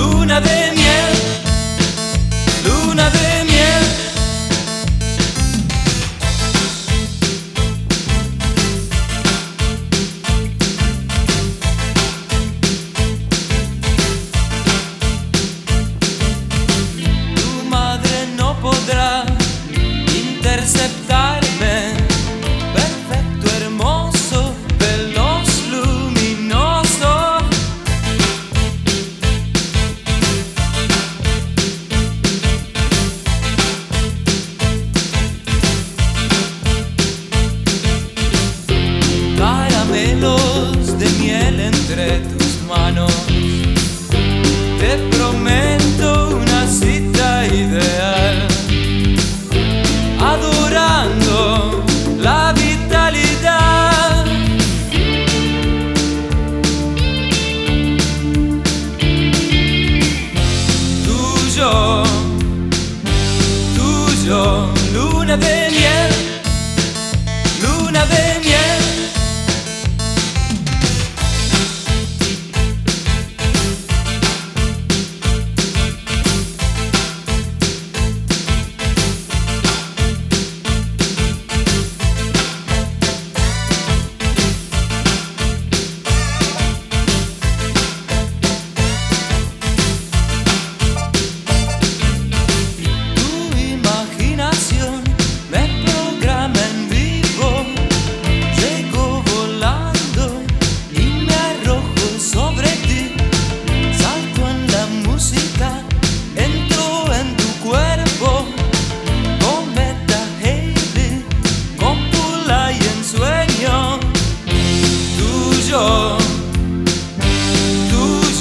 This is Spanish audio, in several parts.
luna de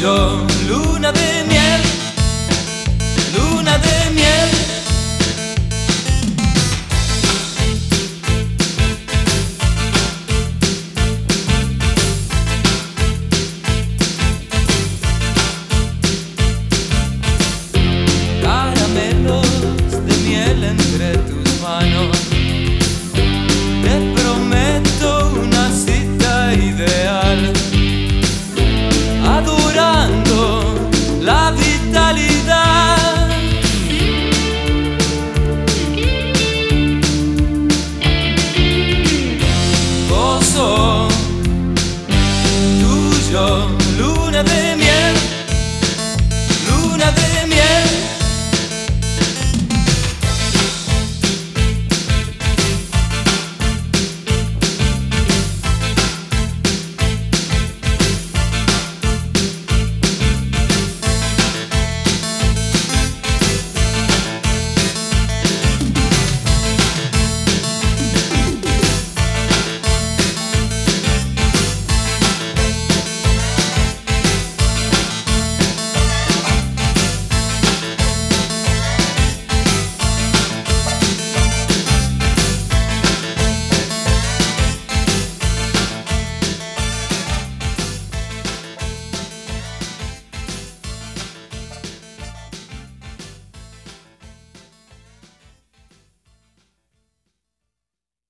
luna de